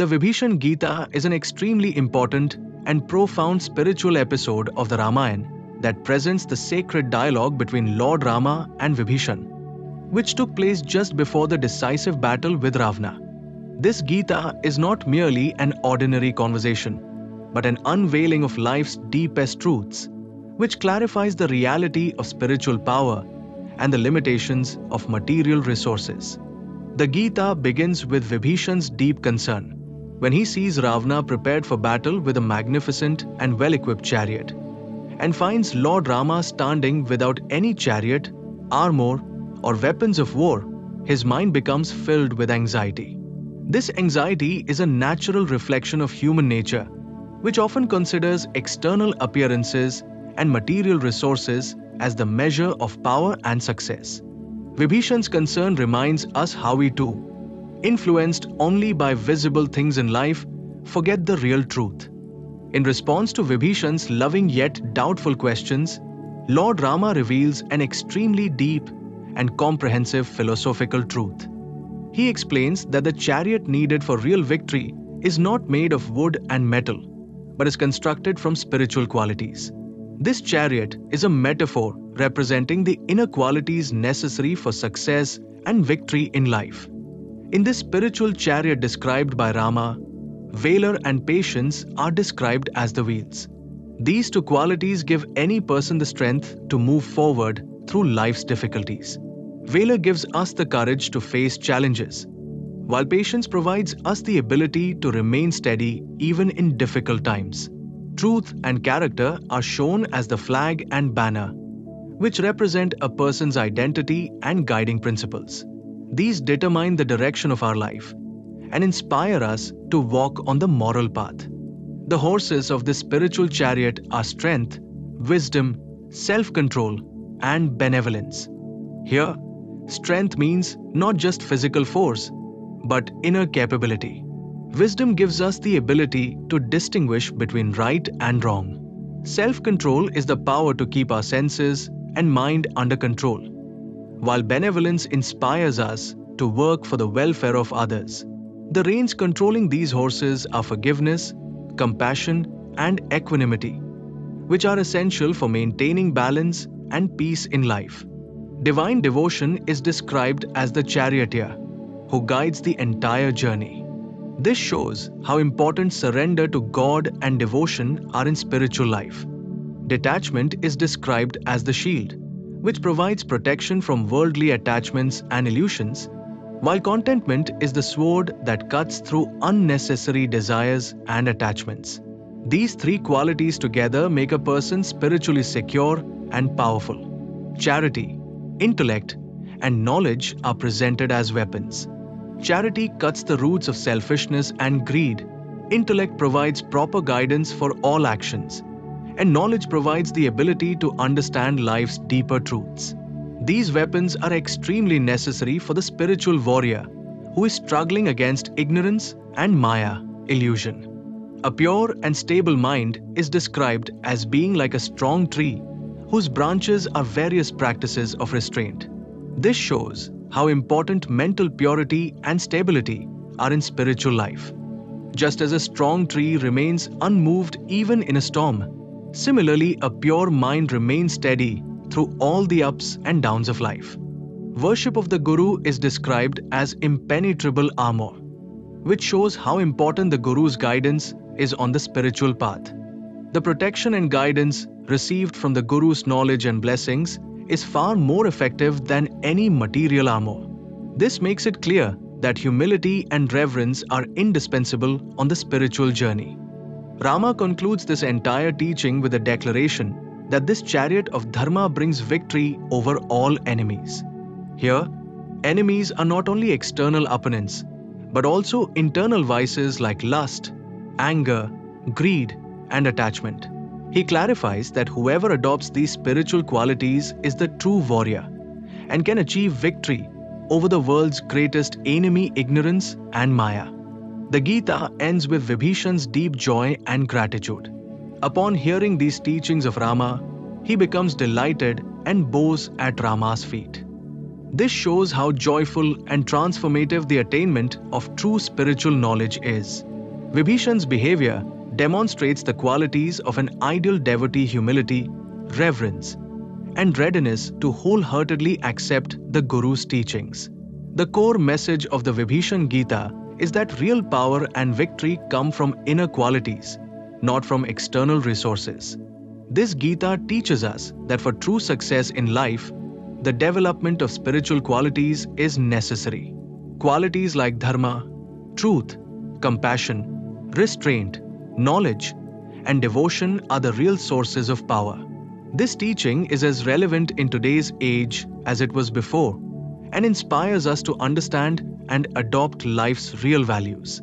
The Vibhishan Gita is an extremely important and profound spiritual episode of the Ramayana that presents the sacred dialogue between Lord Rama and Vibhishan, which took place just before the decisive battle with Ravana. This Gita is not merely an ordinary conversation, but an unveiling of life's deepest truths, which clarifies the reality of spiritual power and the limitations of material resources. The Gita begins with Vibhishan's deep concern when he sees Ravana prepared for battle with a magnificent and well equipped chariot, and finds Lord Rama standing without any chariot, armor, or weapons of war, his mind becomes filled with anxiety. This anxiety is a natural reflection of human nature, which often considers external appearances and material resources as the measure of power and success. Vibhishan's concern reminds us how we too, influenced only by visible things in life, forget the real truth. In response to Vibhishan's loving yet doubtful questions, Lord Rama reveals an extremely deep and comprehensive philosophical truth. He explains that the chariot needed for real victory is not made of wood and metal, but is constructed from spiritual qualities. This chariot is a metaphor representing the inner qualities necessary for success and victory in life. In this spiritual chariot described by Rama, valor and patience are described as the wheels. These two qualities give any person the strength to move forward through life's difficulties. Valor gives us the courage to face challenges, while patience provides us the ability to remain steady even in difficult times. Truth and character are shown as the flag and banner, which represent a person's identity and guiding principles. These determine the direction of our life and inspire us to walk on the moral path. The horses of this spiritual chariot are strength, wisdom, self control, and benevolence. Here, strength means not just physical force, but inner capability. Wisdom gives us the ability to distinguish between right and wrong. Self control is the power to keep our senses and mind under control, while benevolence inspires us to work for the welfare of others. The reins controlling these horses are forgiveness, compassion, and equanimity, which are essential for maintaining balance and peace in life. Divine devotion is described as the charioteer who guides the entire journey. This shows how important surrender to God and devotion are in spiritual life. Detachment is described as the shield, which provides protection from worldly attachments and illusions, while contentment is the sword that cuts through unnecessary desires and attachments. These three qualities together make a person spiritually secure and powerful. Charity, intellect, and knowledge are presented as weapons. Charity cuts the roots of selfishness and greed. Intellect provides proper guidance for all actions. And knowledge provides the ability to understand life's deeper truths. These weapons are extremely necessary for the spiritual warrior who is struggling against ignorance and Maya, illusion. A pure and stable mind is described as being like a strong tree whose branches are various practices of restraint. This shows how important mental purity and stability are in spiritual life. Just as a strong tree remains unmoved even in a storm, similarly, a pure mind remains steady through all the ups and downs of life. Worship of the Guru is described as impenetrable armor, which shows how important the Guru's guidance is on the spiritual path. The protection and guidance received from the Guru's knowledge and blessings is far more effective than any material armor. This makes it clear that humility and reverence are indispensable on the spiritual journey. Rama concludes this entire teaching with a declaration that this chariot of Dharma brings victory over all enemies. Here, enemies are not only external opponents, but also internal vices like lust, anger, greed, and attachment. He clarifies that whoever adopts these spiritual qualities is the true warrior and can achieve victory over the world's greatest enemy, ignorance and Maya. The Gita ends with Vibhishan's deep joy and gratitude. Upon hearing these teachings of Rama, he becomes delighted and bows at Rama's feet. This shows how joyful and transformative the attainment of true spiritual knowledge is. Vibhishan's behavior demonstrates the qualities of an ideal devotee humility, reverence, and readiness to wholeheartedly accept the Guru's teachings. The core message of the Vibhishan Gita is that real power and victory come from inner qualities, not from external resources. This Gita teaches us that for true success in life, the development of spiritual qualities is necessary. Qualities like dharma, truth, compassion, restraint, knowledge, and devotion are the real sources of power. This teaching is as relevant in today's age as it was before and inspires us to understand and adopt life's real values.